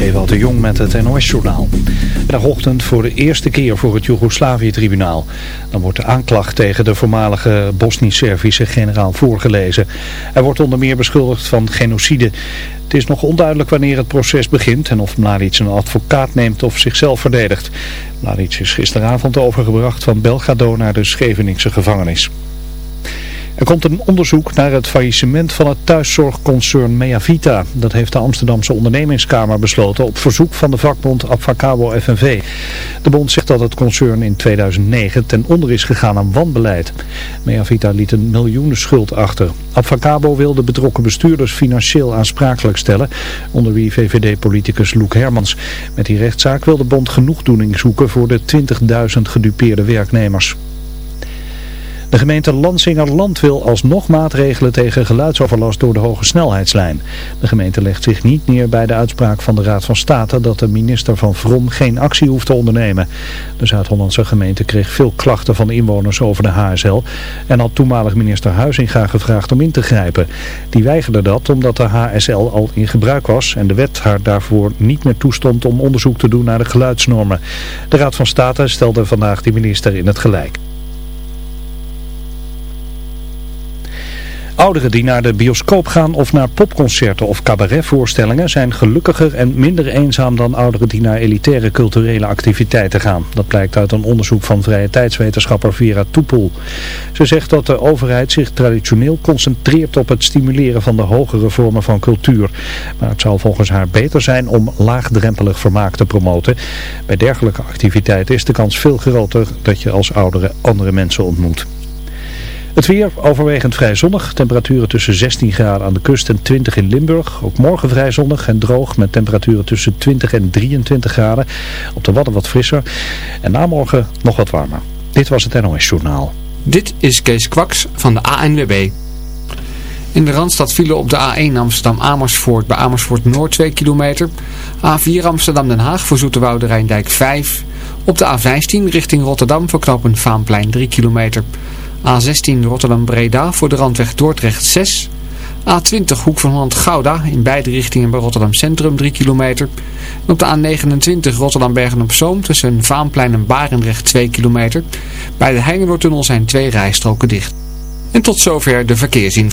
is de Jong met het NOS-journaal. Dagochtend voor de eerste keer voor het Joegoslavië-tribunaal. Dan wordt de aanklacht tegen de voormalige Bosnisch-Servische generaal voorgelezen. Hij wordt onder meer beschuldigd van genocide. Het is nog onduidelijk wanneer het proces begint en of Mladic een advocaat neemt of zichzelf verdedigt. Mladic is gisteravond overgebracht van Belgrado naar de Scheveningse gevangenis. Er komt een onderzoek naar het faillissement van het thuiszorgconcern Meavita. Dat heeft de Amsterdamse ondernemingskamer besloten op verzoek van de vakbond Abfacabo FNV. De bond zegt dat het concern in 2009 ten onder is gegaan aan wanbeleid. Meavita liet een miljoenen schuld achter. Abfacabo wil de betrokken bestuurders financieel aansprakelijk stellen, onder wie VVD-politicus Loek Hermans. Met die rechtszaak wil de bond genoegdoening zoeken voor de 20.000 gedupeerde werknemers. De gemeente Lansingerland wil alsnog maatregelen tegen geluidsoverlast door de hoge snelheidslijn. De gemeente legt zich niet neer bij de uitspraak van de Raad van State dat de minister van Vrom geen actie hoeft te ondernemen. De Zuid-Hollandse gemeente kreeg veel klachten van inwoners over de HSL en had toenmalig minister Huizinga gevraagd om in te grijpen. Die weigerde dat omdat de HSL al in gebruik was en de wet haar daarvoor niet meer toestond om onderzoek te doen naar de geluidsnormen. De Raad van State stelde vandaag die minister in het gelijk. Ouderen die naar de bioscoop gaan of naar popconcerten of cabaretvoorstellingen zijn gelukkiger en minder eenzaam dan ouderen die naar elitaire culturele activiteiten gaan. Dat blijkt uit een onderzoek van vrije tijdswetenschapper Vera Toepel. Ze zegt dat de overheid zich traditioneel concentreert op het stimuleren van de hogere vormen van cultuur. Maar het zou volgens haar beter zijn om laagdrempelig vermaak te promoten. Bij dergelijke activiteiten is de kans veel groter dat je als ouderen andere mensen ontmoet. Het weer overwegend vrij zonnig. Temperaturen tussen 16 graden aan de kust en 20 in Limburg. Ook morgen vrij zonnig en droog met temperaturen tussen 20 en 23 graden. Op de Wadden wat frisser. En na morgen nog wat warmer. Dit was het NOS Journaal. Dit is Kees Kwaks van de ANWB. In de Randstad vielen op de A1 Amsterdam-Amersfoort bij Amersfoort Noord 2 kilometer. A4 Amsterdam-Den Haag voor Zoeterwoude Rijndijk 5. Op de A15 richting Rotterdam verknopen Vaanplein 3 kilometer. A16 Rotterdam-Breda voor de randweg Dordrecht 6. A20 Hoek van Holland Gouda in beide richtingen bij Rotterdam Centrum 3 kilometer. En op de A29 Rotterdam Bergen op Zoom tussen Vaanplein en Barendrecht 2 kilometer. Bij de Hengenoordtunnel zijn twee rijstroken dicht. En tot zover de verkeersin.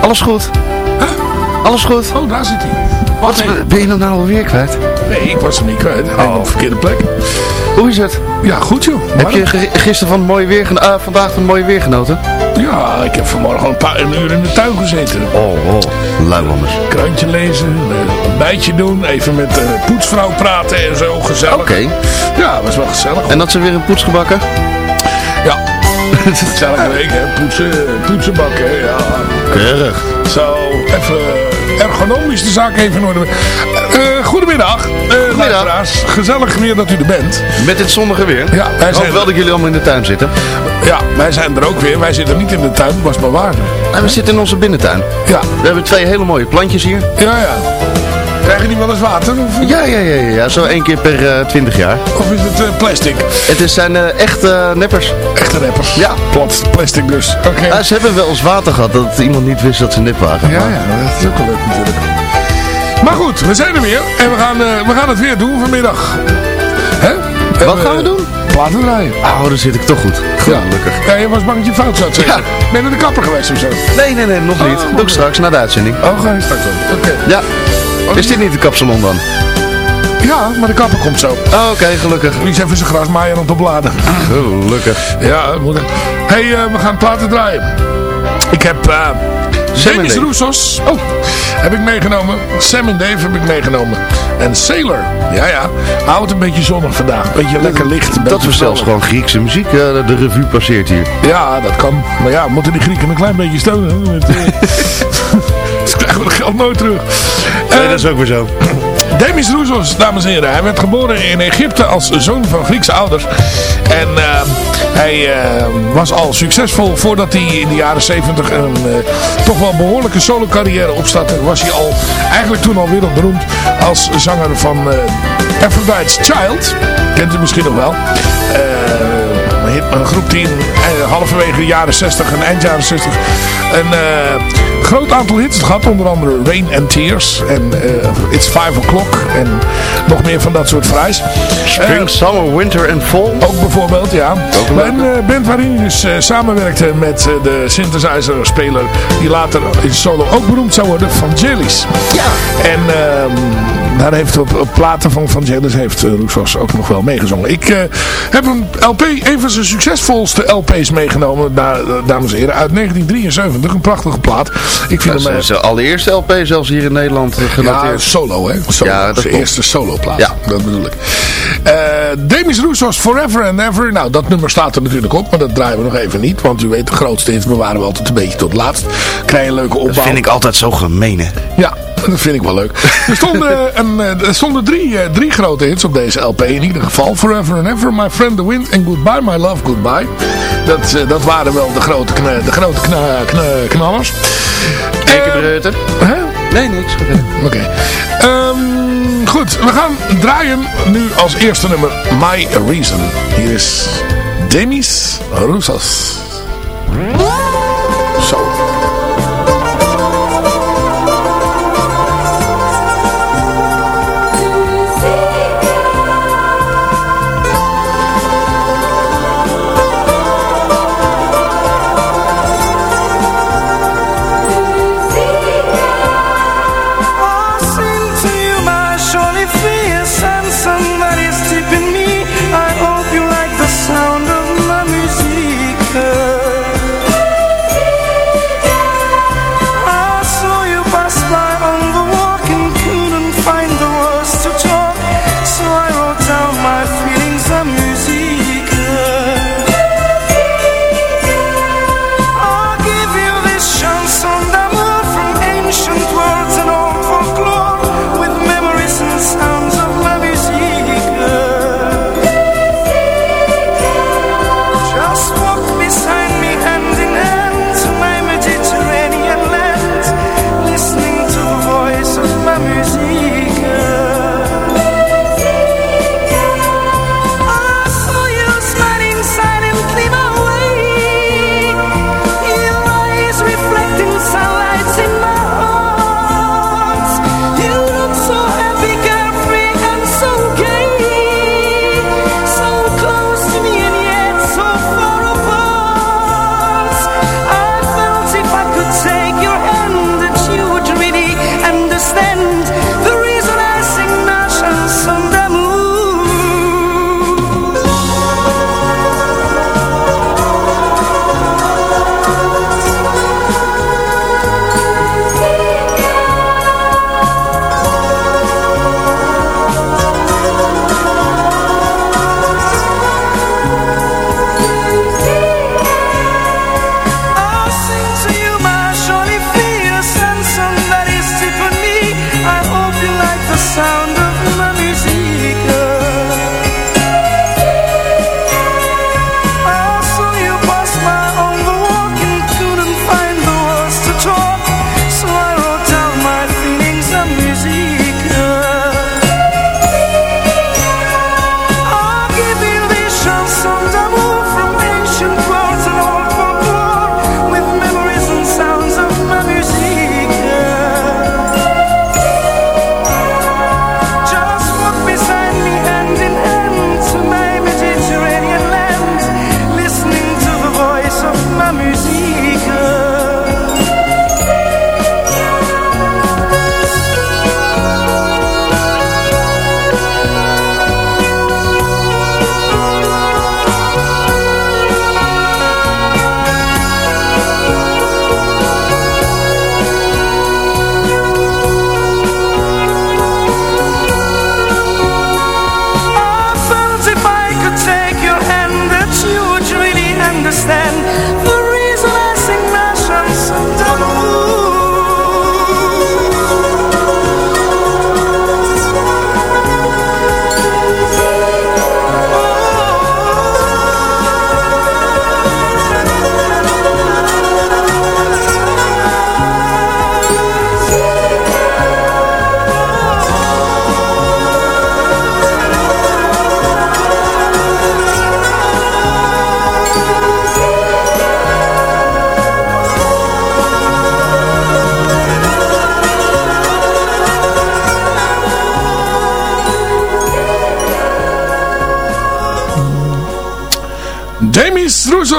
Alles goed? Alles goed? Oh, daar zit hij. Wat, ben je nou alweer kwijt? Nee, ik was hem niet kwijt. Hij op de verkeerde plek. Hoe is het? Ja, goed joh. Heb je gisteren van het mooie weer, geno- ah, vandaag van het mooie weer genoten? Ja, ik heb vanmorgen een paar uur in de tuin gezeten. Oh, oh, luilanders. Krantje lezen, een ontbijtje doen, even met de poetsvrouw praten en zo, gezellig. Oké. Ja, was wel gezellig. En dat ze weer een poets gebakken? Ja, gezellige week hè, poetsen, poetsen bakken, ja. Keurig. Zo, even ergonomisch de zaak even in orde. Eh, goedemiddag, uh, luisteraars. Gezellig weer dat u er bent. Met dit zonnige weer? Ja, wij zijn, Hoewel dat jullie allemaal in de tuin zitten. ja, wij zijn er ook weer. Wij zitten niet in de tuin, was maar waar. En we zitten in onze binnentuin. Ja, We hebben twee hele mooie plantjes hier. ja, ja. Krijgen die wel eens water? Of, Ja, ja, ja, ja, zo één keer per eh, 20 jaar. of is het eh, plastic? Het is, zijn eh, echt eh, neppers. Echte rappers. Ja. Plat, plastic dus. Oké. Ze hebben wel eens water gehad dat iemand niet wist dat ze nep waren. Ja, ja, dat is ook wel leuk natuurlijk. Maar goed, we zijn er weer. En we gaan, we gaan het weer doen vanmiddag. Hè? Wat En, gaan we doen? Platen draaien. Oh, dan zit ik toch goed. Gelukkig. Ja, je was bang dat je fout zat zeggen. Ja. Ben je naar de kapper geweest of zo? Nee, nee, nee, nog niet. Oh, Doe ik straks na de uitzending. Oh, ga je straks dan. Oké. Ja. Is dit niet de kapsalon dan? Ja, maar de kapper komt zo. Oh, oké, gelukkig. Die is even zijn gras maaien om te bladen. Gelukkig. Ja, moet ik. hey, eh, we gaan platen draaien. Ik heb eh Denis Dave. Roussos. Oh, heb ik meegenomen. Sam en Dave heb ik meegenomen. En Sailor. Ja, ja. Hou het een beetje zonnig vandaag. Beetje lekker licht. Dat we zelfs gewoon Griekse muziek, eh, de revue passeert hier. Ja, dat kan. Maar ja, moeten die Grieken een klein beetje steunen. eh, Ze krijgen we geld nooit terug. Eh, is ook weer zo. Demis Roussos, dames en heren. Hij werd geboren in Egypte als zoon van Griekse ouders. En eh, hij eh, was al succesvol voordat hij in de jaren 70 een eh, toch wel behoorlijke solo carrière opstartte. Was hij al eigenlijk toen al wereldberoemd als zanger van eh Aphrodite's Child. Kent u misschien nog wel. Eh, een, hit- een groep die in eh, halverwege de jaren 60 en eind jaren 60 een eh, groot aantal hits gehad. Onder andere Rain and Tears en eh, It's Five O'Clock en nog meer van dat soort fraais. Spring, summer, winter en fall. ook bijvoorbeeld, ja. Ook een Maar een eh, band waarin hij dus eh, samenwerkte met eh, de synthesizer-speler die later in solo ook beroemd zou worden, Van Jellies. Ja. En ehm, daar heeft op, op platen van Van Jellies heeft uh, Roussos ook nog wel meegezongen. Ik eh, heb een LP, een van zijn succesvolste LP's meegenomen, da- dames en heren, uit 1973. Een prachtige plaat. Ik vind Dat hem... eh, is zijn allereerste LP zelfs hier in Nederland eh, ja, genoteerd. solo hè. Solo. Ja, dat Zijn eerste soloplaat. Ja. Dat bedoel ik. Eh Demis Roussos Forever and Ever. Nou, dat nummer staat er natuurlijk op. Maar dat draaien we nog even niet. Want u weet, de grootste hits bewaren we altijd een beetje tot laatst. Krijg je een leuke opbouw. Dat vind ik altijd zo gemeen, hè. Ja, dat vind ik wel leuk. Er stonden, een, eh, er stonden drie, eh, drie grote hits op deze LP in ieder geval. Forever and Ever, My Friend the Wind en Goodbye My Love Goodbye. Dat, eh, dat waren wel de grote, kna- de grote kna, kna- knallers. Dikke Eh, hè? Nee, niks. Oké. Ehm, goed, we gaan draaien nu als eerste nummer My Reason. Hier is Demis Roussos.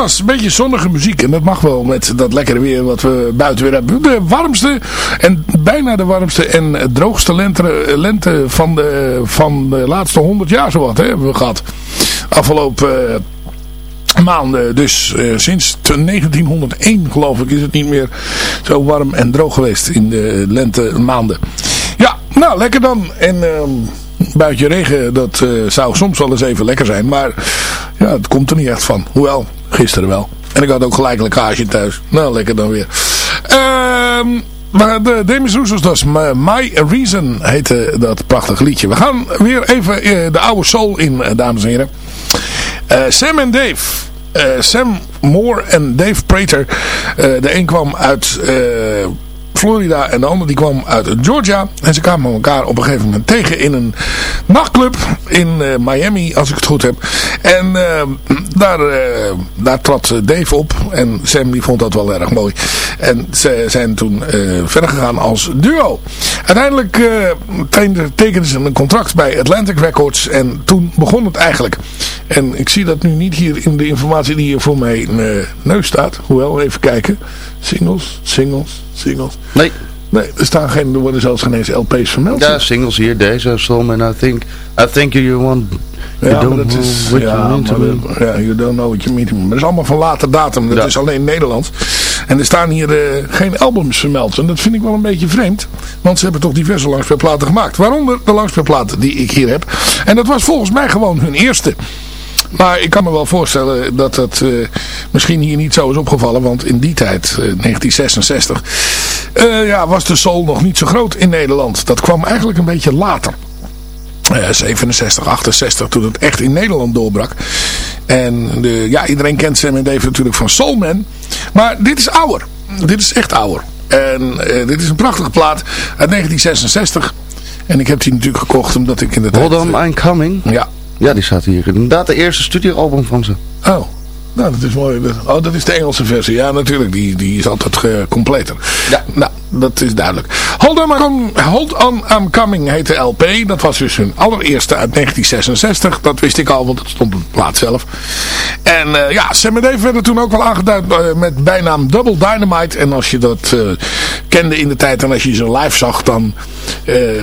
Roussos. Een beetje zonnige muziek. En dat mag wel met dat lekkere weer wat we buiten weer hebben. De warmste en bijna de warmste en droogste lente, lente van, de, van de laatste 100 jaar zowat hè, hebben we gehad. Afgelopen eh, maanden. Dus eh, sinds 1901 geloof ik is het niet meer zo warm en droog geweest in de lente maanden. Ja, nou lekker dan. En... ehm, buitje regen, dat eh, zou soms wel eens even lekker zijn. Maar ja, het komt er niet echt van. Hoewel, gisteren wel. En ik had ook gelijk lekkage thuis. Nou, lekker dan weer. Ehm... Maar de Demis Roussos, is My Reason, heette dat prachtige liedje. We gaan weer even eh, de oude soul in, eh, dames en heren. Eh, Sam en Dave. Sam Moore en Dave Prater. De een kwam uit Florida en de ander die kwam uit Georgia. En ze kwamen elkaar op een gegeven moment tegen in een nachtclub in eh, Miami, als ik het goed heb. En eh, daar, eh, daar trad Dave op en Sam die vond dat wel erg mooi. En ze zijn toen eh, verder gegaan als duo. Uiteindelijk tekenden- ze een contract bij Atlantic Records en toen begon het eigenlijk. En ik zie dat nu niet hier in de informatie die hier voor mijn neus staat. Hoewel, even kijken. Singles, singles, singles. Nee, Nee, er staan geen, er worden zelfs geen eens LP's vermeld. ja, singles hier, deze, Storm and I think, I think you want, you Ja, don't dat know is, what ja, you mean to me. ja, you don't know what you mean to me. Maar dat is allemaal van later datum. Dat Ja. is alleen Nederlands. En er staan hier eh, geen albums vermeld. En dat vind ik wel een beetje vreemd. Want ze hebben toch diverse langspeelplaten gemaakt. Waaronder de langspeelplaat die ik hier heb. En dat was volgens mij gewoon hun eerste. Maar ik kan me wel voorstellen dat dat eh, misschien hier niet zo is opgevallen. Want in die tijd, eh, 1966, eh, ja, was de soul nog niet zo groot in Nederland. Dat kwam eigenlijk een beetje later. Eh, 67, 68, toen het echt in Nederland doorbrak. En de, ja, iedereen kent Sam en Dave natuurlijk van Soulman. Maar dit is ouder. Dit is echt ouder. En eh, dit is een prachtige plaat uit 1966. En ik heb die natuurlijk gekocht omdat ik in de Hold tijd... on, I'm coming. Ja. Ja, die staat hier. Inderdaad, de eerste studioalbum van ze. Oh. Nou, dat is mooi. Oh, dat is de Engelse versie. Ja, natuurlijk. Die, die is altijd eh, completer. Ja. Nou, dat is duidelijk. Hold on, Hold on, I'm Coming heet de LP. Dat was dus hun allereerste uit 1966. Dat wist ik al, want het stond op de plaat zelf. En eh, ja, Sam Dave werden toen ook wel aangeduid eh, met bijnaam Double Dynamite. En als je dat eh, kende in de tijd en als je ze live zag, dan,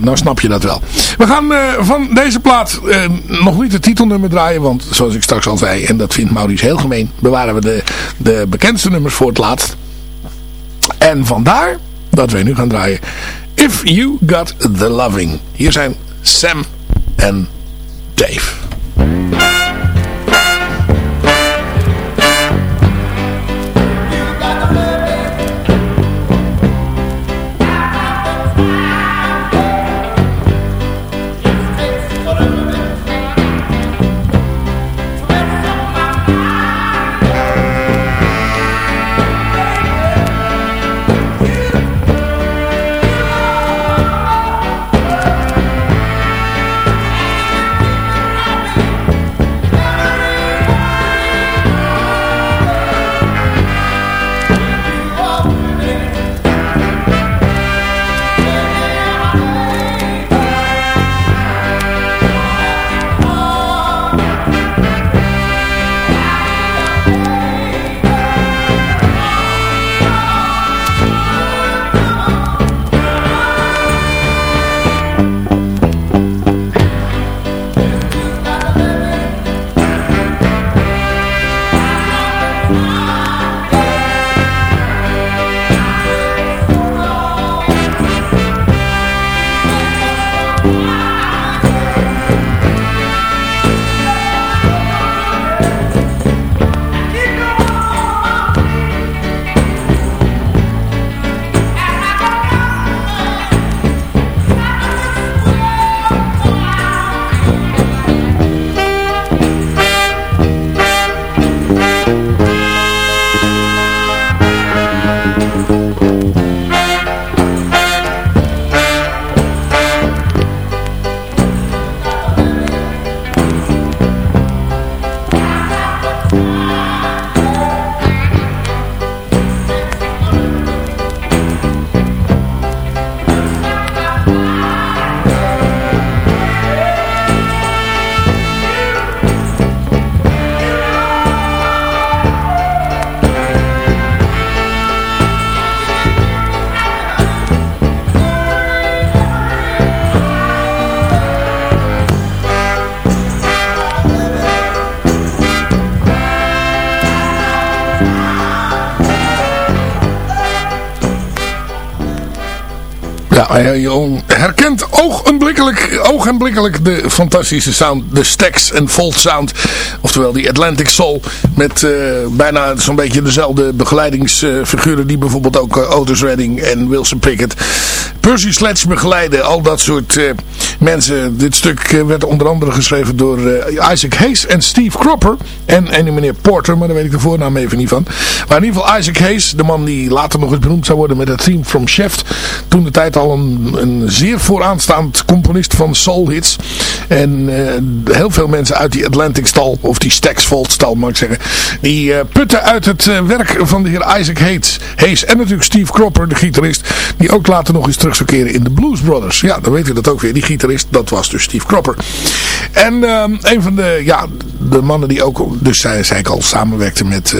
dan snap je dat wel. We gaan van deze plaat nog niet het titelnummer draaien, want zoals ik straks al zei, en dat vindt Maurice heel gemeen, bewaren we de, de bekendste nummers voor het laatst. En vandaar dat wij nu gaan draaien If You Got The Loving. Hier zijn Sam en Dave. Je herkent ogenblikkelijk, ogenblikkelijk de fantastische sound, de Stax en Fold sound. Oftewel die Atlantic Soul met eh, bijna zo'n beetje dezelfde begeleidingsfiguren die bijvoorbeeld ook uh, Otis Redding en Wilson Pickett. Percy Sledge begeleiden, al dat soort mensen. Dit stuk werd onder andere geschreven door Isaac Hayes en Steve Cropper. En, en die meneer Porter, maar daar weet ik de voornaam even niet van. Maar in ieder geval Isaac Hayes, de man die later nog eens benoemd zou worden met het theme from Shaft. Toen de tijd al een, een zeer vooraanstaand componist van soul hits. En uh, heel veel mensen uit die Atlantic stal, of die Staxfold stal mag ik zeggen. Die uh, putten uit het uh, werk van de heer Isaac Hayes. Hayes. En natuurlijk Steve Cropper, de gitarist. Die ook later nog eens terug zou keren in de Blues Brothers. Ja, dan weet u dat ook weer. Die gitarist, dat was dus Steve Cropper. En een van de, ja, de mannen die ook, dus zei ik al, samenwerkte met,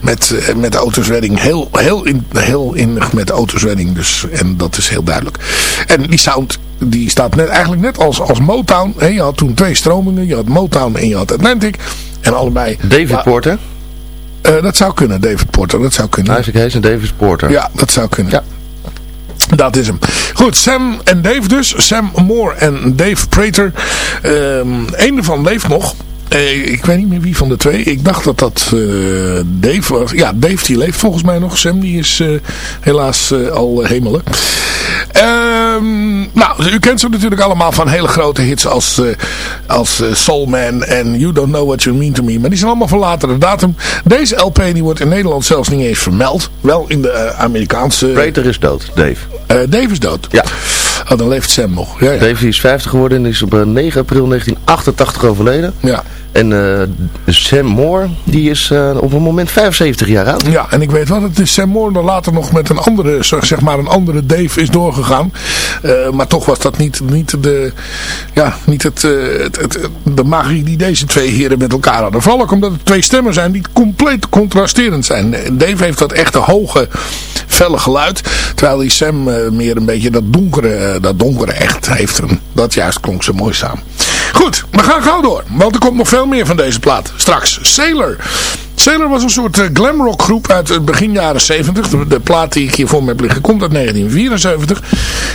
met, met Otis Redding. Heel, heel, in, heel innig met Otis Redding. Dus, en dat is heel duidelijk. En die sound die staat net, eigenlijk net als, als Motown. Je had toen twee stromingen. Je had Motown en je had Atlantic. En allebei... David Porter? Uh, dat zou kunnen, David Porter. Dat zou kunnen. Isaac Hayes en David Porter. Ja, dat zou kunnen. Ja. Dat is hem. Goed, Sam en Dave dus. Sam Moore en Dave Prater. Um, Eén ervan leeft nog. Uh, ik weet niet meer wie van de twee. Ik dacht dat dat uh, Dave was. Ja, Dave die leeft volgens mij nog. Sam die is uh, helaas al hemelen. Um, nou, u kent ze natuurlijk allemaal van hele grote hits als, als Soul Man en You Don't Know What You Mean To Me. Maar die zijn allemaal van latere datum. Deze LP die wordt in Nederland zelfs niet eens vermeld. Wel in de Amerikaanse... Prater is dood, Dave. Dave is dood? Ja. Oh, dan leeft Sam nog. Ja, ja. Dave is 50 geworden en is op 9 april 1988 overleden. Ja. En uh, Sam Moore, die is uh, op een moment 75 jaar oud. Ja, en ik weet wat, het is Sam Moore dan later nog met een andere, zeg maar een andere Dave is doorgegaan. Uh, maar toch was dat niet, niet, de, ja, niet het, het, het, de magie die deze twee heren met elkaar hadden. Vooral ook omdat het twee stemmen zijn die compleet contrasterend zijn. Dave heeft dat echte hoge, felle geluid. Terwijl die Sam meer een beetje dat donkere, dat donkere echt heeft. Dat juist klonk zo mooi samen. Goed, we gaan gauw door. Want er komt nog veel meer van deze plaat. Straks. Sailor. Sailor was een soort uh, glamrock groep uit het begin jaren 70. De, plaat die ik hier voor me heb liggen komt uit 1974.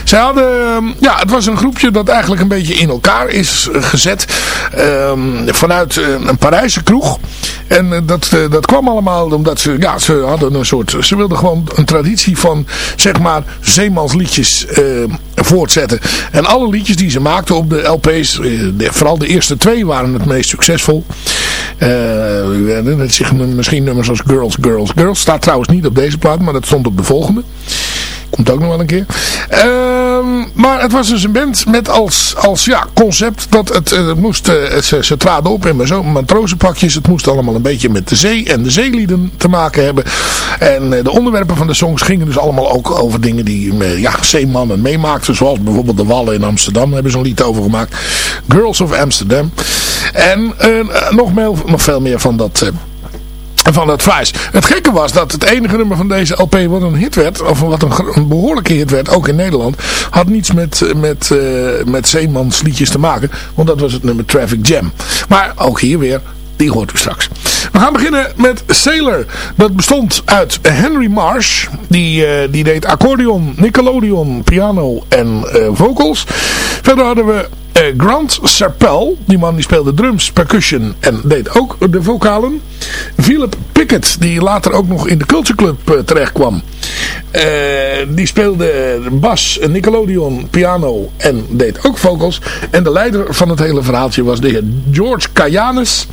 Zij hadden, uh, ja, het was een groepje dat eigenlijk een beetje in elkaar is uh, gezet. vanuit een Parijse kroeg. En dat, dat kwam allemaal omdat ze, ja, ze hadden een soort, ze wilden gewoon een traditie van, zeg maar, zeemansliedjes voortzetten. En alle liedjes die ze maakten op de LP's, vooral de eerste twee waren het meest succesvol. Dat zich misschien nummers als Girls, Girls, Girls. Staat trouwens niet op deze plaat, maar dat stond op de volgende. Komt ook nog wel een keer. Um, maar het was dus een band met als, als ja, concept dat het, het moest, het, ze, traden op in zo'n matrozenpakjes. Het moest allemaal een beetje met de zee en de zeelieden te maken hebben. En de onderwerpen van de songs gingen dus allemaal ook over dingen die ja, zeemannen meemaakten. Zoals bijvoorbeeld de Wallen in Amsterdam. Daar hebben ze een lied over gemaakt. Girls of Amsterdam. En nog, meer, nog veel meer van dat... van dat Fries. Het gekke was dat het enige nummer van deze LP wat een hit werd, of wat een, behoorlijke hit werd, ook in Nederland, had niets met, met, uh, met Zeemansliedjes te maken, want dat was het nummer Traffic Jam. Maar ook hier weer, die hoort u straks. We gaan beginnen met Sailor. Dat bestond uit Henry Marsh. Die, uh, die deed accordeon, Nickelodeon, piano en uh, vocals. Verder hadden we Grant Serpel. Die man die speelde drums, percussion en deed ook de vocalen. Philip Pickett, die later ook nog in de Culture Club uh, terecht kwam. Uh, die speelde bas, Nickelodeon, piano en deed ook vocals. En de leider van het hele verhaaltje was de heer George Kayanis.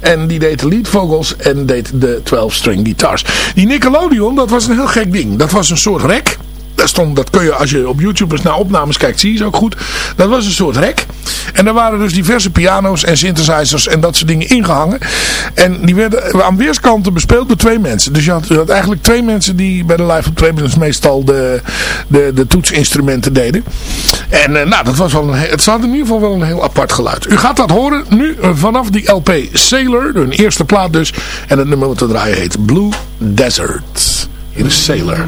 En die deed de lead vocals en deed de 12-string guitars. Die Nickelodeon, dat was een heel gek ding. Dat was een soort rek daar stond, dat kun je als je op YouTube eens naar opnames kijkt, zie je ze ook goed. Dat was een soort rek. En daar waren dus diverse piano's en synthesizers en dat soort dingen ingehangen. En die werden aan weerskanten bespeeld door twee mensen. Dus je had, had eigenlijk twee mensen die bij de live optredens meestal de, de, de toetsinstrumenten deden. En uh, nou, dat was wel een, het zat in ieder geval wel een heel apart geluid. U gaat dat horen nu uh, vanaf die LP Sailor, hun eerste plaat dus. En het nummer wat we draaien heet Blue Desert. Hier is Sailor.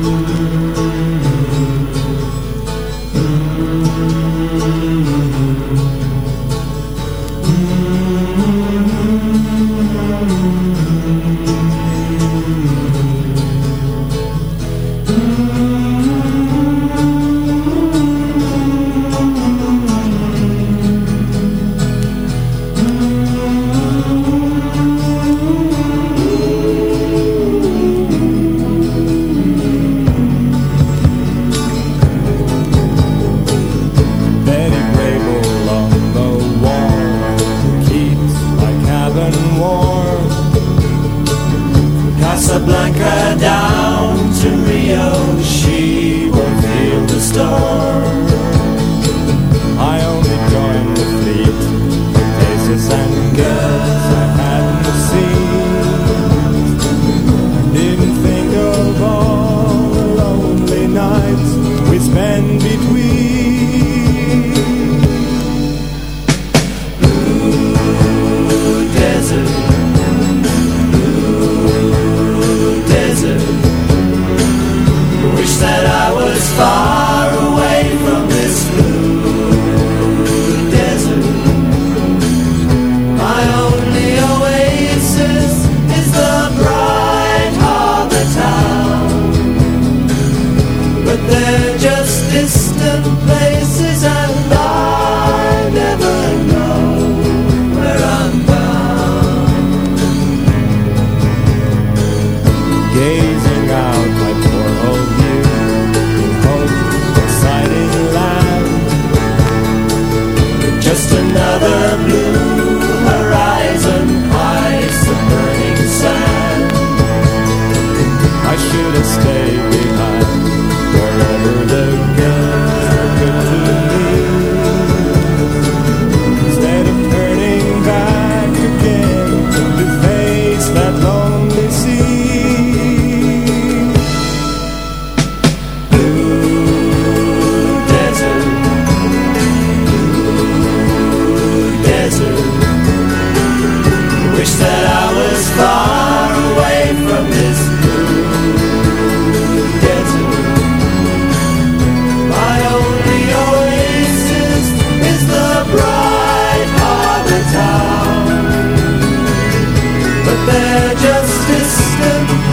the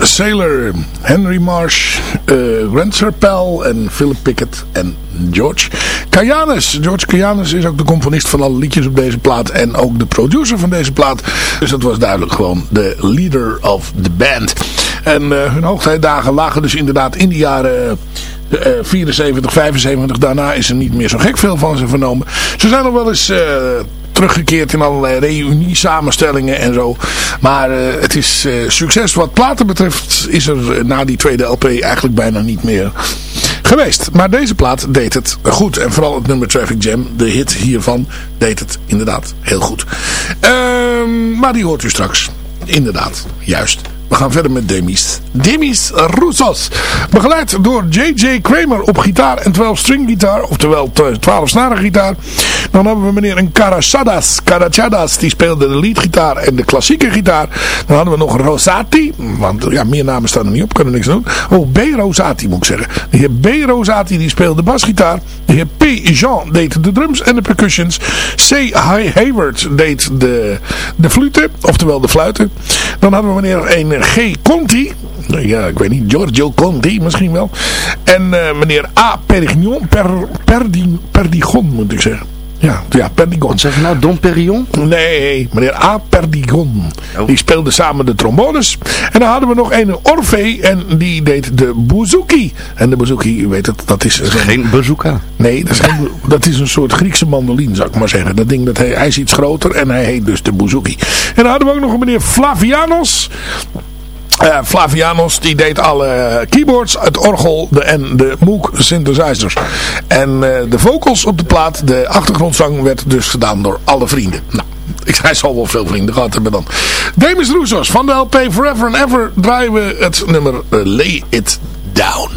Sailor, Henry Marsh, eh Grant Serpel en Philip Pickett en George Kayanis. George Kayanis is ook de componist van alle liedjes op deze plaat en ook de producer van deze plaat. Dus dat was duidelijk gewoon de leader of the band. En eh, hun hoogtijdagen lagen dus inderdaad in de jaren... eh, 74, 75. Daarna is er niet meer zo gek veel van ze vernomen. Ze zijn nog wel eens eh, teruggekeerd in allerlei reunie-samenstellingen en zo. Maar eh, het is eh, succes wat platen betreft is er eh, na die tweede LP eigenlijk bijna niet meer geweest. Maar deze plaat deed het goed. En vooral het nummer Traffic Jam, de hit hiervan, deed het inderdaad heel goed. Ehm, maar die hoort u straks. Inderdaad, juist. We gaan verder met Demis. Demis Roussos. Begeleid door J.J. Kramer op gitaar en 12-string gitaar. Oftewel 12-snarige gitaar. Dan hebben we meneer een Carachadas. Carachadas. Die speelde de leadgitaar en de klassieke gitaar. Dan hadden we nog Rosati. Want ja, meer namen staan er niet op. Kunnen niks doen. Oh, B. Rosati moet ik zeggen. De heer B. Rosati die speelde basgitaar. De heer P. Jean deed de drums en de percussions. C. Hayward deed de, de fluten. Oftewel de fluiten. Dan hadden we meneer een G. Conti. Ja, ik weet niet. Giorgio Conti misschien wel. En eh, meneer A. Perignon. Per, Perdi, Perdigon moet ik zeggen. Ja, ja Perdigon. Wat zeg je nou? Dom Perignon? Nee, meneer A. Perdigon. Oh. Die speelde samen de trombones. En dan hadden we nog een Orfee en die deed de bouzouki. En de bouzouki, u weet het, dat is... Geen bazooka. Nee, dat is, geen, dat is een soort Griekse mandoline, zou ik maar zeggen. Dat ding, dat hij, hij is iets groter en hij heet dus de bouzouki. En dan hadden we ook nog een meneer Flavianos. Eh, Flavianos, die deed alle keyboards, het orgel de, en de Moog synthesizers. En eh, de vocals op de plaat, de achtergrondzang, werd dus gedaan door alle vrienden. Nou, ik hij zal wel veel vrienden gehad hebben dan. Demis Roussos van de LP Forever and Ever draaien we het nummer eh, Lay It Down.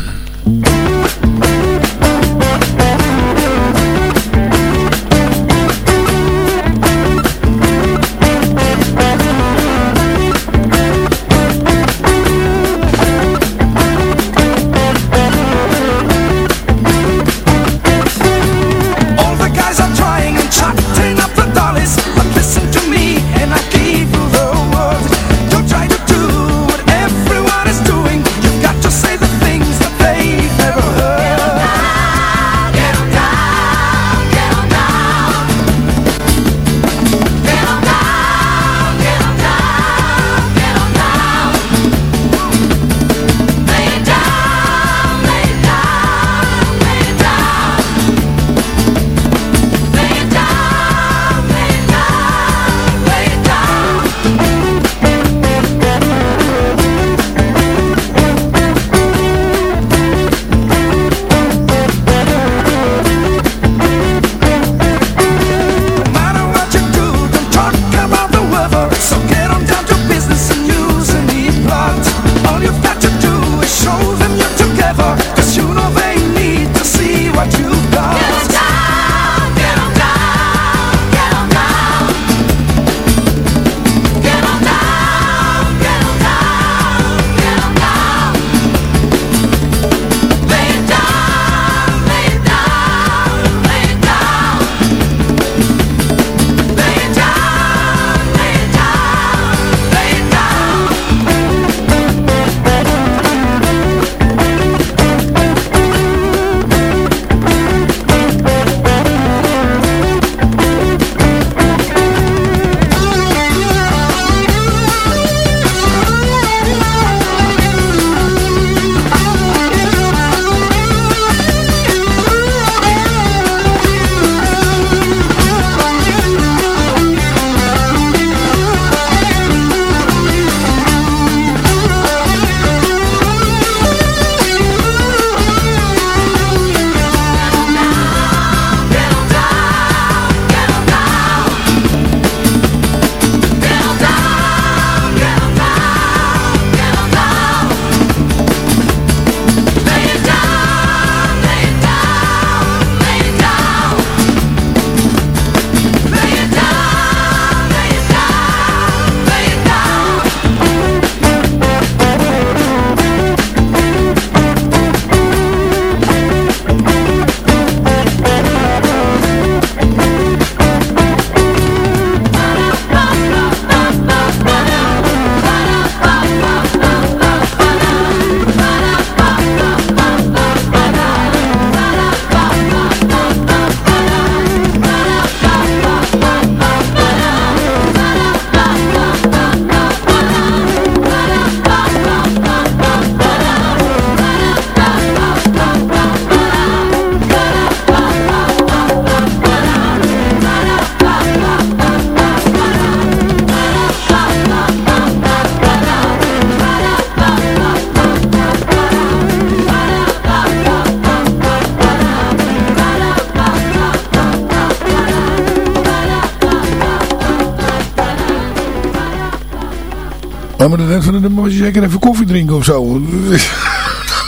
Nummer was je zeker even koffie drinken of zo.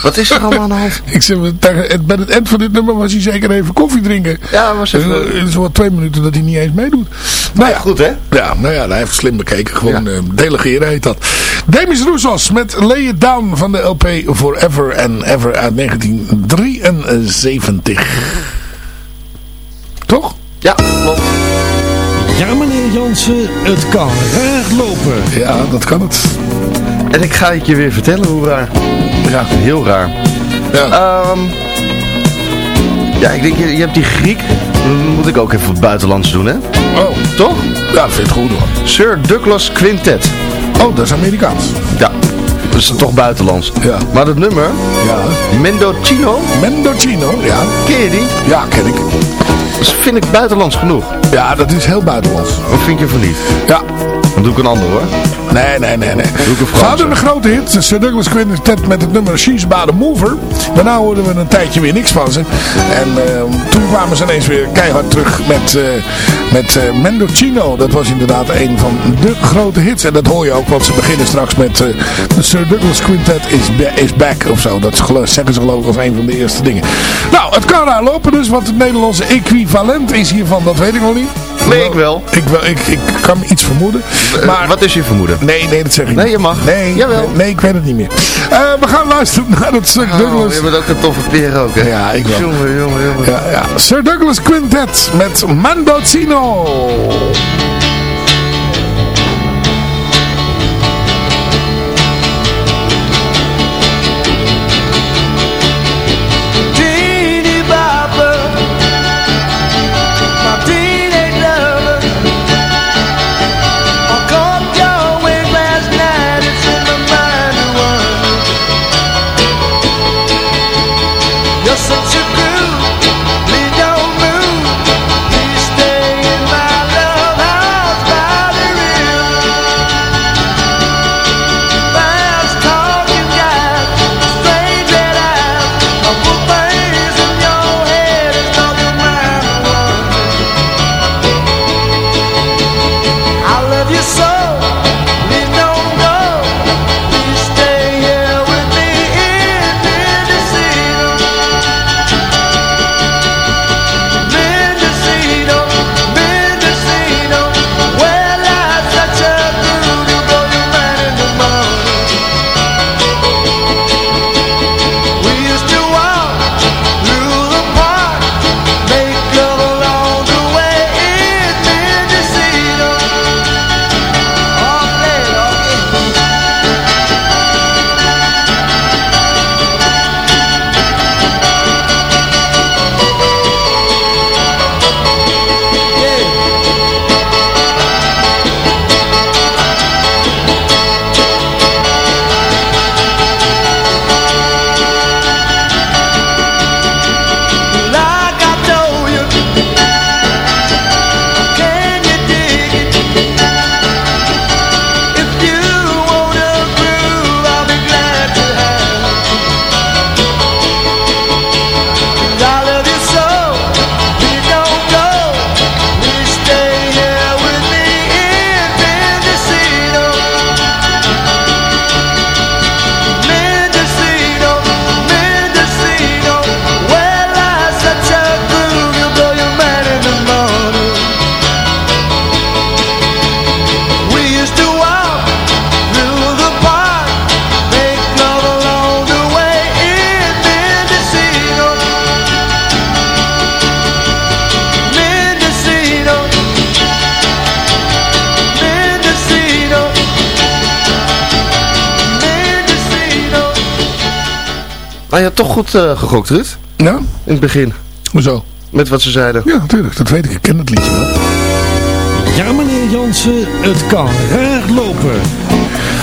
Wat is er allemaal aan de hand? Ik zeg, tegen- bij het eind van dit nummer was hij zeker even koffie drinken. Ja, was Eh, even... Het is wel twee minuten dat hij niet eens meedoet. Nou ja, Goed, hè? Ja, nou ja, hij heeft slim bekeken. Gewoon Ja. eh, delegeren heet dat. Demis Roussos met Lay It Down van de LP Forever and Ever uit 1973. Toch? Ja, klopt. Ja, meneer Jansen, het kan raar lopen. Ja, dat kan het. En ik ga het je weer vertellen hoe raar. Ja, heel raar. Ja. Ehm ja, ik denk, je, je hebt die Griek. Moet ik ook even wat buitenlands doen, hè? oh, Toch? ja, vind het goed hoor. Sir Douglas Quintet. Oh, dat is Amerikaans. Ja, dat is toch buitenlands. Ja. Maar dat nummer, Ja. Mendocino, Mendocino, ja. ken je die? Ja, ken ik. Dat vind ik buitenlands genoeg. Ja, dat is heel buitenlands. Of vind je van niet? Ja. Dan doe ik een ander hoor. Nee, nee, nee, nee. We hadden een grote hit, Sir Douglas Quintet met het nummer She's About a Mover. Daarna hoorden we een tijdje weer niks van ze. En eh, toen kwamen ze ineens weer keihard terug met, eh, met eh, Mendocino. Dat was inderdaad een van de grote hits. En dat hoor je ook, want ze beginnen straks met eh, de Sir Douglas Quintet is, ba- is back of zo. Dat zeggen ze geloof ik als een van de eerste dingen. Nou, het kan raar lopen dus, wat het Nederlandse equivalent is hiervan, dat weet ik nog niet. Nee, ik wel. Ik, wel, ik, ik kan me iets vermoeden. Eh, Maar Wat is je vermoeden? Nee, nee, dat zeg ik Nee, niet. je mag. Nee, Jawel. Nee, ik weet het niet meer. Eh, we gaan luisteren naar het stuk Oh, Douglas. je bent ook een toffe peer ook, hè? Ja, ik wel. Jongen, jongen, jongen. Ja, ja. Sir Douglas Quintet met Mandocino. Toch goed eh, gegokt, Ruud. Ja, In het begin. hoezo? Met wat ze zeiden. Ja, natuurlijk. Dat weet ik. Ik ken het liedje wel. Ja, meneer Jansen, het kan raar lopen.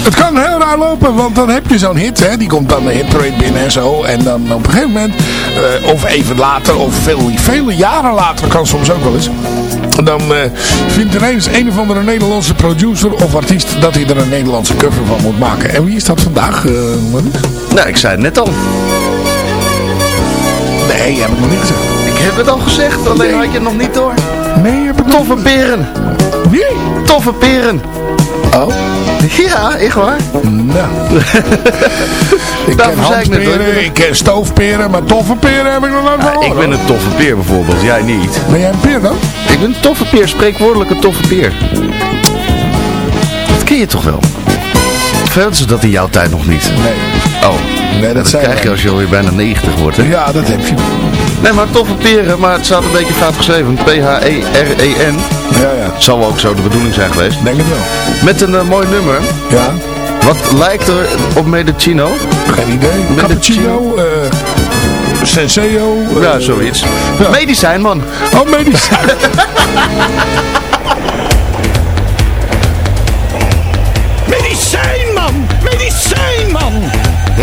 Het kan heel raar lopen, want dan heb je zo'n hit, hè, die komt dan de hitparade binnen en zo. En dan op een gegeven moment, eh, of even later, of veel, vele jaren later, kan soms ook wel eens. Dan eh, vindt ineens een of andere Nederlandse producer of artiest dat hij er een Nederlandse cover van moet maken. En wie is dat vandaag? eh, Maurice? Nou, ik zei het net al. Nee, heb ik nog niet gezegd. Ik heb het al gezegd, alleen Nee. had je het nog niet door. Nee, heb ik nog Toffe peren. Wie? Toffe peren. Oh. Ja, echt waar. Nou. ik ken ik handperen, ik ken stoofperen, maar toffe peren heb ik nog nooit Ah, ik gehoord, ben een toffe peer bijvoorbeeld, jij niet. Ben jij een peer dan? Ik ben een toffe peer, spreekwoordelijke toffe peer. Dat ken je toch wel? Verder is dat in jouw tijd nog niet. Nee. Oh, Nee, dat dat krijg je als je alweer bijna 90 wordt, hè? Ja, dat heb je. Nee, maar toffe peren, maar het staat een beetje fout geschreven. E P-H-E-R-E-N. Ja, ja. Zal ook zo de bedoeling zijn geweest. Denk het wel. Met een eh, mooi nummer. Ja. Wat lijkt er op Medicino? Geen idee. de Cappuccino, eh Senseo. eh, Ja, zoiets. ja. Medicijn, man. Oh, medicijn,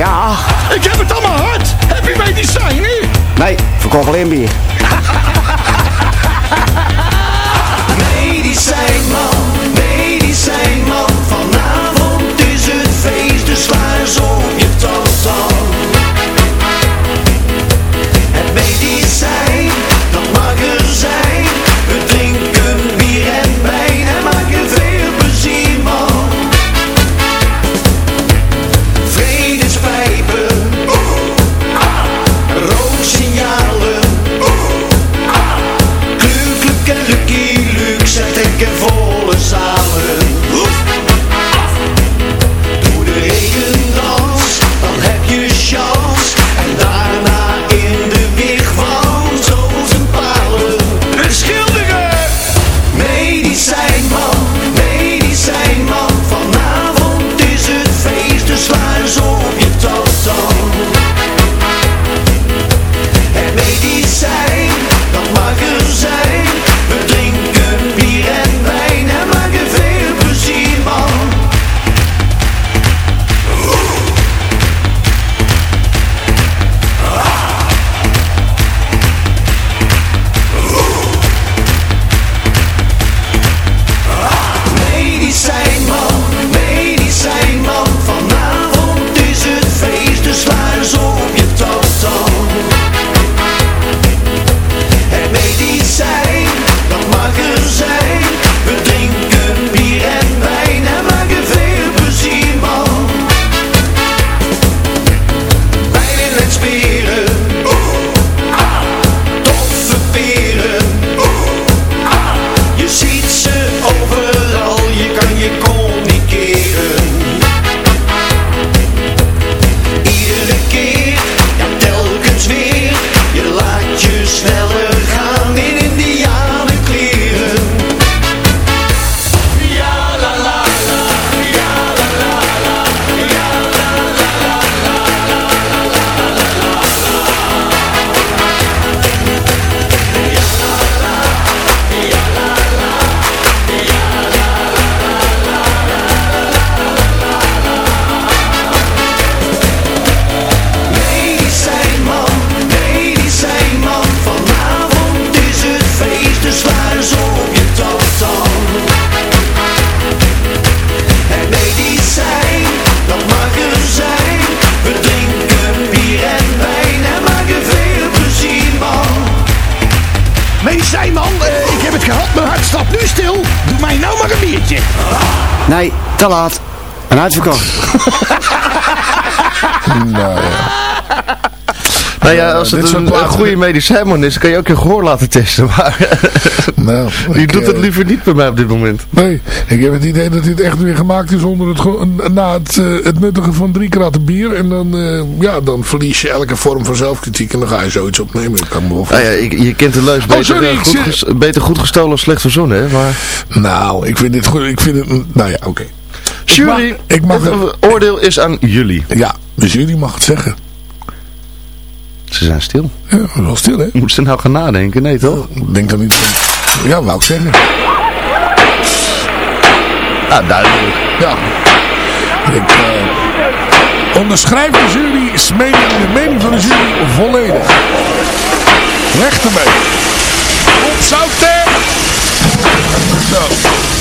Ja, Ik heb het allemaal hard. Heb je medicijn, hè? nee, verkoop alleen bier. Medicijn man, medicijn man, vanavond is het feest, dus sla eens op je tand te laat. Een uitverkocht. nou ja. Nou ja, als het een, goede medicijn man is, kan je ook je gehoor laten testen. Maar Nou, die ik, doet het eh, liever niet bij mij op dit moment. Nee, ik heb het idee dat dit echt weer gemaakt is onder het, na het, eh, het nuttigen van drie kratten bier. En dan, eh, ja, dan verlies je elke vorm van zelfkritiek en dan ga je zoiets opnemen. Dat kan me wel Nou ja, je, je kent de leus beter, sorry, ik goed, zie- ges- beter goed gestolen dan slecht verzonnen, hè? Maar Nou, ik vind dit goed. Ik vind het, nou ja, oké. Jury, mag- ik mag het het- oordeel is aan jullie. Ja, dus jullie mag het zeggen. Ze zijn stil. Ja, wel stil hè? Moeten ze nou gaan nadenken? Nee, toch? Ik denk dan niet. Ja, wou ik zeggen. Ah, duidelijk. Ja. Ik eh, onderschrijf de jury, is mening, de mening van de jury volledig. Weg ermee. Op zouten. Zo.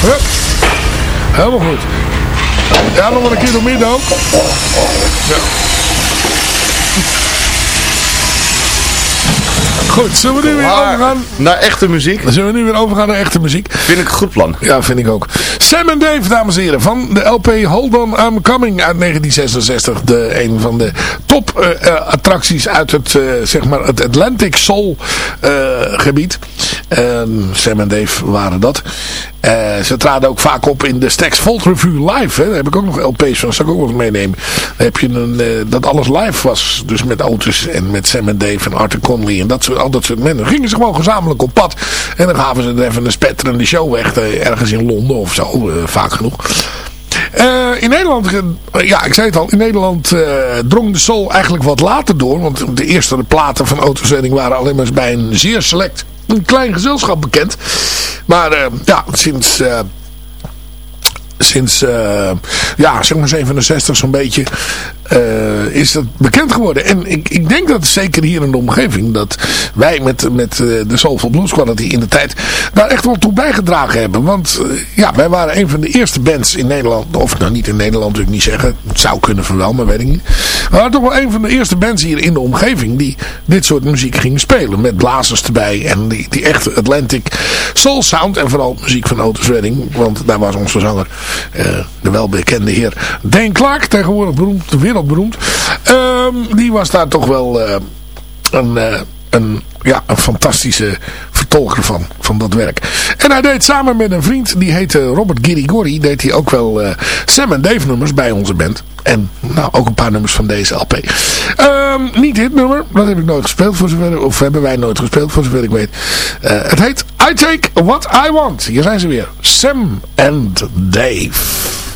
Hup. Helemaal goed. Ja, nog wel een keer door midden ook. Ja. Goed, zullen we nu weer overgaan? Naar echte muziek. Zullen we nu weer overgaan naar echte muziek? Vind ik een goed plan. Ja, vind ik ook. Sam en Dave, dames en heren, van de LP Hold On I'm Coming uit 1966. De, een van de top eh, eh, attracties uit het, eh, zeg maar het Atlantic Soul gebied. Sam en Dave waren dat. Eh, ze traden ook vaak op in de Stax Volt Review live. Hè. Daar heb ik ook nog LP's van, zal ik ook wel meenemen. Daar heb je een, eh, dat alles live was. Dus met Otis en met Sam en Dave en Arthur Conley en dat soort, dat soort mensen. Dan gingen ze gewoon gezamenlijk op pad. En dan gaven ze er even een spetterende show weg. eh, ergens in Londen of zo. vaak genoeg. In Nederland, ja ik zei het al, in Nederland drong de soul eigenlijk wat later door. Want de eerste platen van Autozending waren alleen maar bij een zeer select, een klein gezelschap bekend. Maar eh, ja, sinds... eh, sinds, eh, ja, zeg maar 67 zo'n beetje, eh, is dat bekend geworden. En ik, ik denk dat zeker hier in de omgeving, dat wij met, met eh, de Soulful Blues Quality in de tijd daar echt wel toe bijgedragen hebben. Want eh, ja, wij waren een van de eerste bands in Nederland, of nou niet in Nederland wil ik niet zeggen, het zou kunnen van wel, maar weet ik niet. We waren toch wel een van de eerste bands hier in de omgeving die dit soort muziek gingen spelen. Met blazers erbij en die, die echte Atlantic Soul Sound en vooral muziek van Otis Redding, want daar was onze zanger de welbekende heer Dane Clark, tegenwoordig beroemd, wereldberoemd. Ehm, die was daar toch wel eh, een, eh, een, ja, een fantastische vertolker van, van dat werk. En hij deed samen met een vriend, die heette Robert Girigori, deed hij ook wel eh, Sam en Dave nummers bij onze band. En nou, ook een paar nummers van deze LP. Ehm, niet dit nummer, dat heb ik nooit gespeeld voor zover, of hebben wij nooit gespeeld voor zover ik weet. Het heet I Take What I Want. Hier zijn ze weer. Sam and Dave.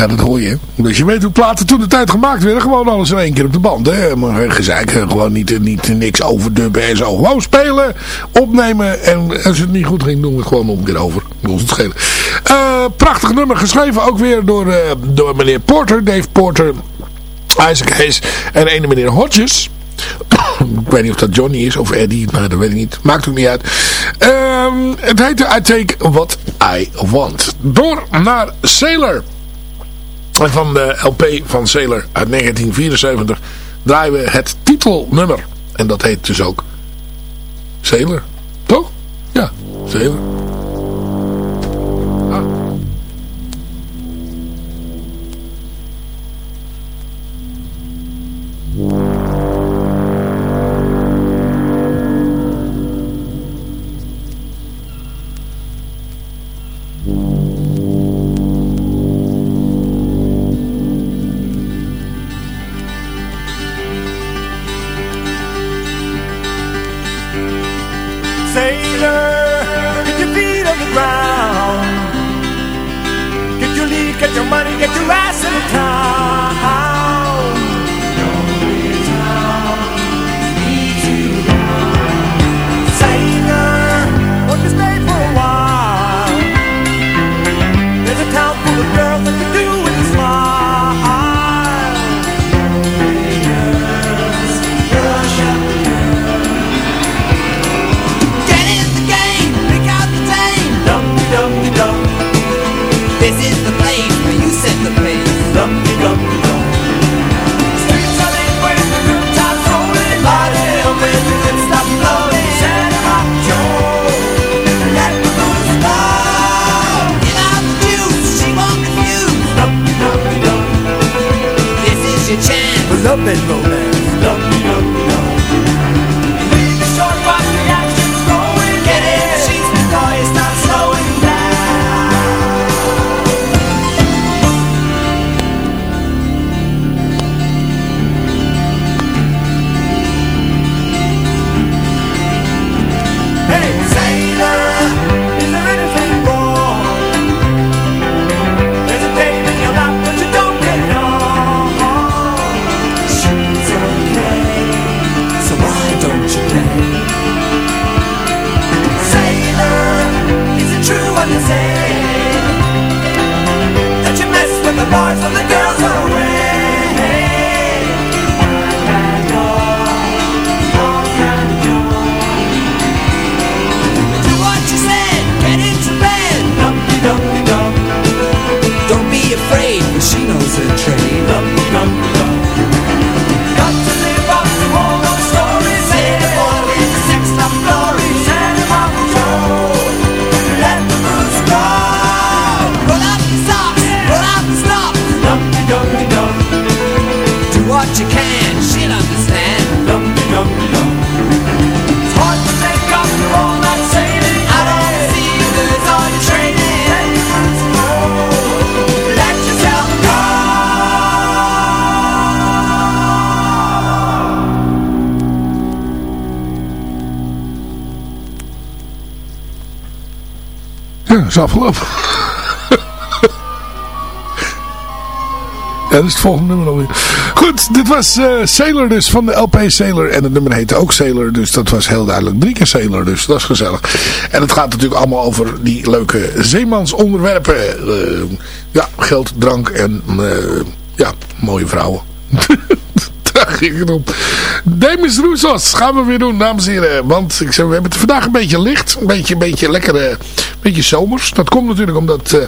Ja, dat hoor je. Dus je weet hoe platen toen de tijd gemaakt werden. Gewoon alles in één keer op de band. Hè? Maar geen gezeik. hè. Gewoon niet, niet niks overdubben en zo. Gewoon spelen, opnemen. En als het niet goed ging, doen we het gewoon nog een keer over. Ons het schelen. Eh, prachtig nummer. Geschreven ook weer door, eh, door meneer Porter. Dave Porter. Isaac Hayes. En ene meneer Hodges. ik weet niet of dat Johnny is of Eddie. Maar dat weet ik niet. Maakt ook niet uit. Ehm, het heette I Take What I Want. Door naar Sailor. En van de LP van Sailor uit 1974 draaien we het titelnummer. En dat heet dus ook Sailor. Toch? Ja, Sailor. Ja, is afgelopen. Ja, dat is het volgende nummer alweer. Goed, dit was eh, Sailor dus van de LP Sailor. En het nummer heette ook Sailor. Dus dat was heel duidelijk. Drie keer Sailor, dus dat is gezellig. En het gaat natuurlijk allemaal over die leuke zeemansonderwerpen. Eh, ja, geld, drank en eh, ja, mooie vrouwen. Daar ging het om. Demis Roussos gaan we weer doen, dames en heren. Want ik zeg, we hebben het vandaag een beetje licht. Een beetje, een beetje lekker, een beetje zomers. Dat komt natuurlijk omdat eh,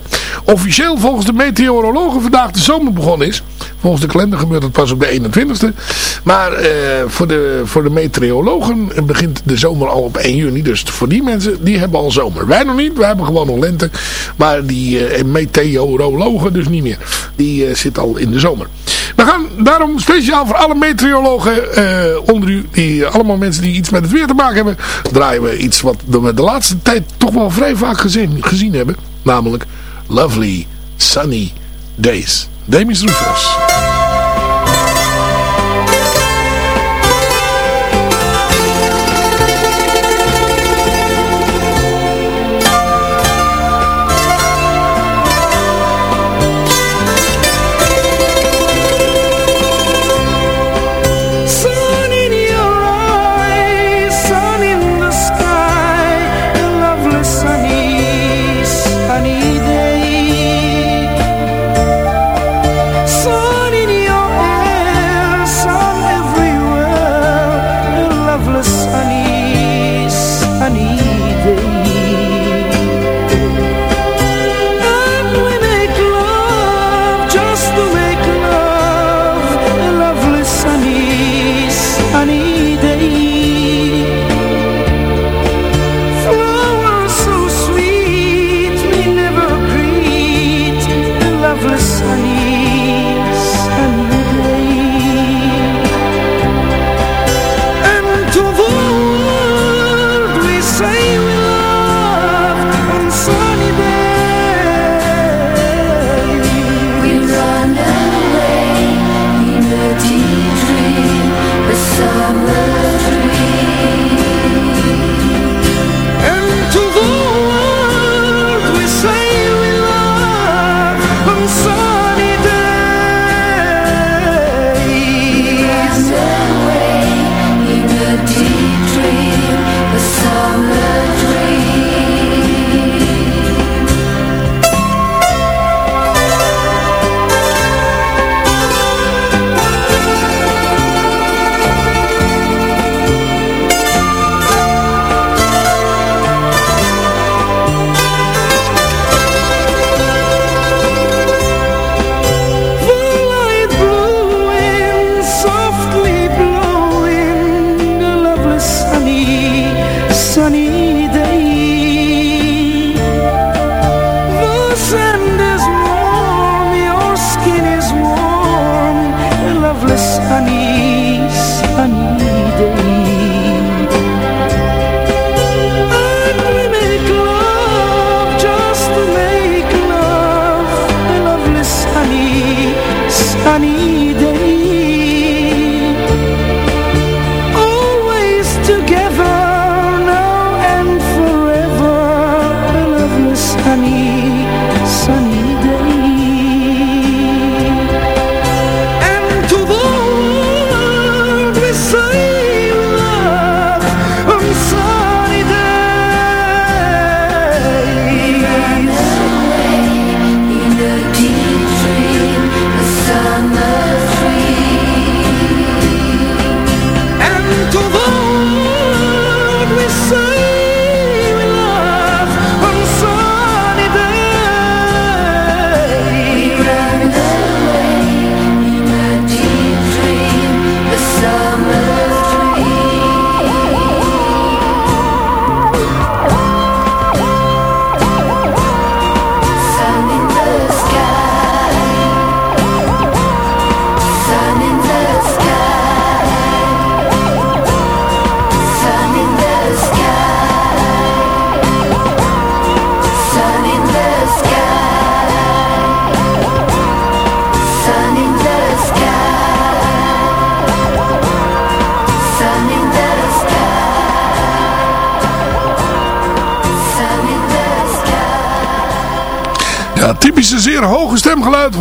officieel volgens de meteorologen vandaag de zomer begonnen is. Volgens de kalender gebeurt het pas op de 21ste. Maar eh, voor, de, voor de meteorologen begint de zomer al op 1 juni. Dus voor die mensen, die hebben al zomer. Wij nog niet, wij hebben gewoon nog lente. Maar die eh, meteorologen dus niet meer. Die zit al in de zomer. We gaan daarom speciaal voor alle meteorologen onder u, die, allemaal mensen die iets met het weer te maken hebben, draaien we iets wat we de laatste tijd toch wel vrij vaak gezien, gezien hebben. Namelijk Lovely Sunny Days. Demis Roussos.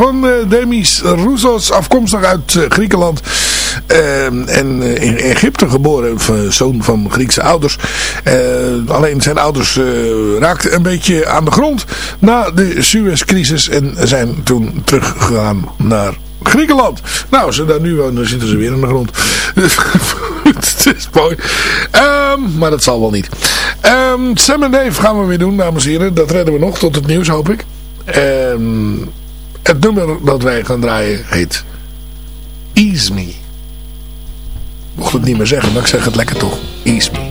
Van eh, Demis Roussos, afkomstig uit eh, Griekenland. Ehm, en eh, in Egypte geboren, zoon van Griekse ouders. Alleen zijn ouders raakten een beetje aan de grond na de Suez-crisis en zijn toen teruggegaan naar Griekenland. Nou, ze daar nu wonen, dan zitten ze weer aan de grond. Het is mooi. Ehm, maar dat zal wel niet. Ehm, Sam en Dave gaan we weer doen, dames en heren. Dat redden we nog tot het nieuws, hoop ik. Ehm, het nummer dat wij gaan draaien heet Ease Me. Mocht het niet meer zeggen, maar ik zeg het lekker toch. Ease Me.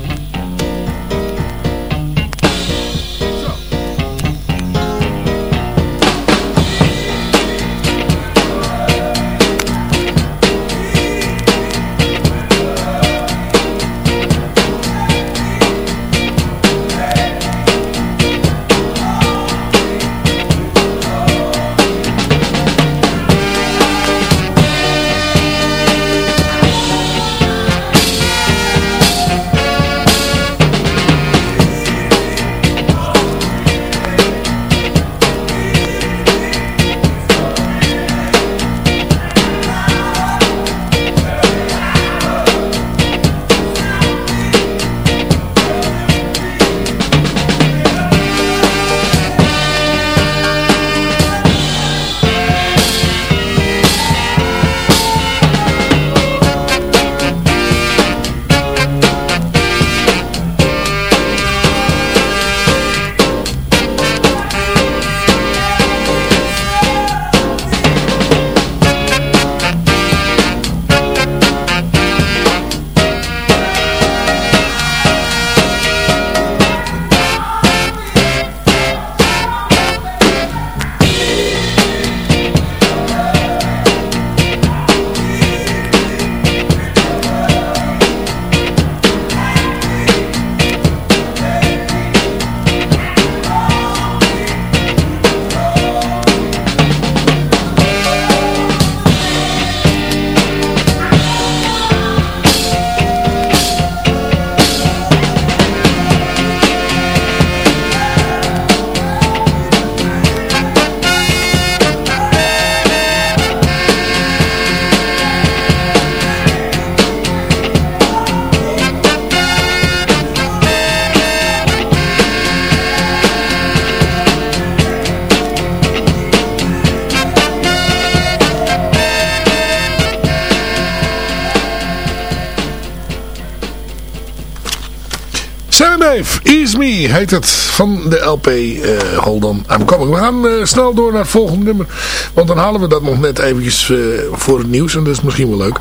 Ease Me heet het van de LP eh Hold On I'm Coming. We gaan eh, snel door naar het volgende nummer. Want dan halen we dat nog net eventjes eh, voor het nieuws. En dat is misschien wel leuk.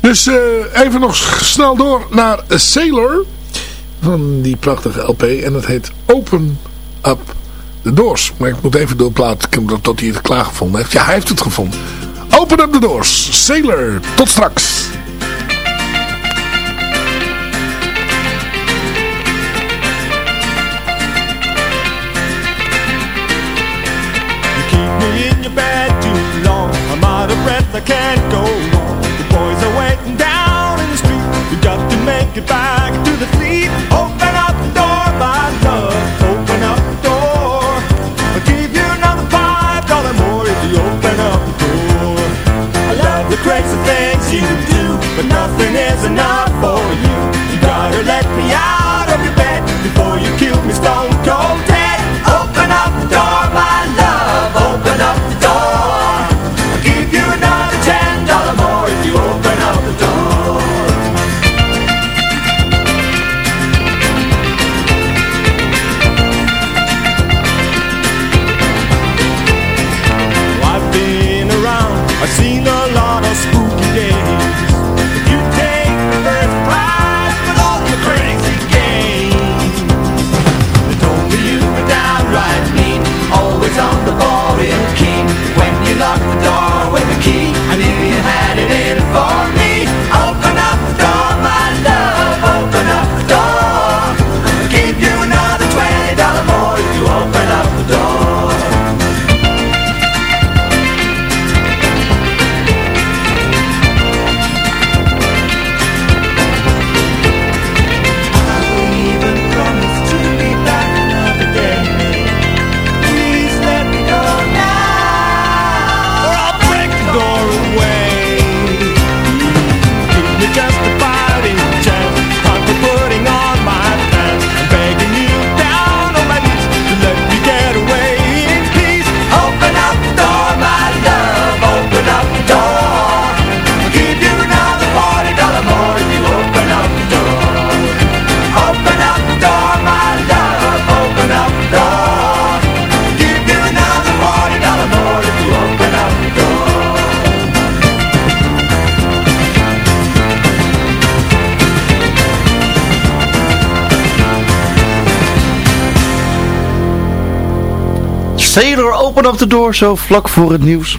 Dus even nog snel door naar Sailor. Van die prachtige LP. En dat heet Open Up the Doors. Maar ik moet even doorplaten tot hij het klaar gevonden heeft. Ja, hij heeft het gevonden. Open Up the Doors. Sailor. Tot straks. goodbye to the thief. Open up the door, my love. Open up the door. I'll give you another five dollar more if you open up the door. I love the crazy things you do, but nothing is enough. Door, zo vlak voor het nieuws.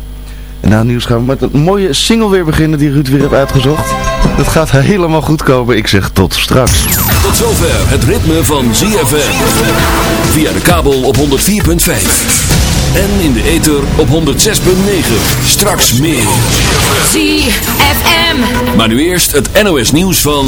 En na het nieuws gaan we met een mooie single weer beginnen die Ruud weer heeft uitgezocht. Dat gaat helemaal goed komen. Ik zeg tot straks. Tot zover het ritme van ZFM. Via de kabel op 104.5. En in de ether op 106.9. Straks meer. ZFM. Maar nu eerst het NOS nieuws van...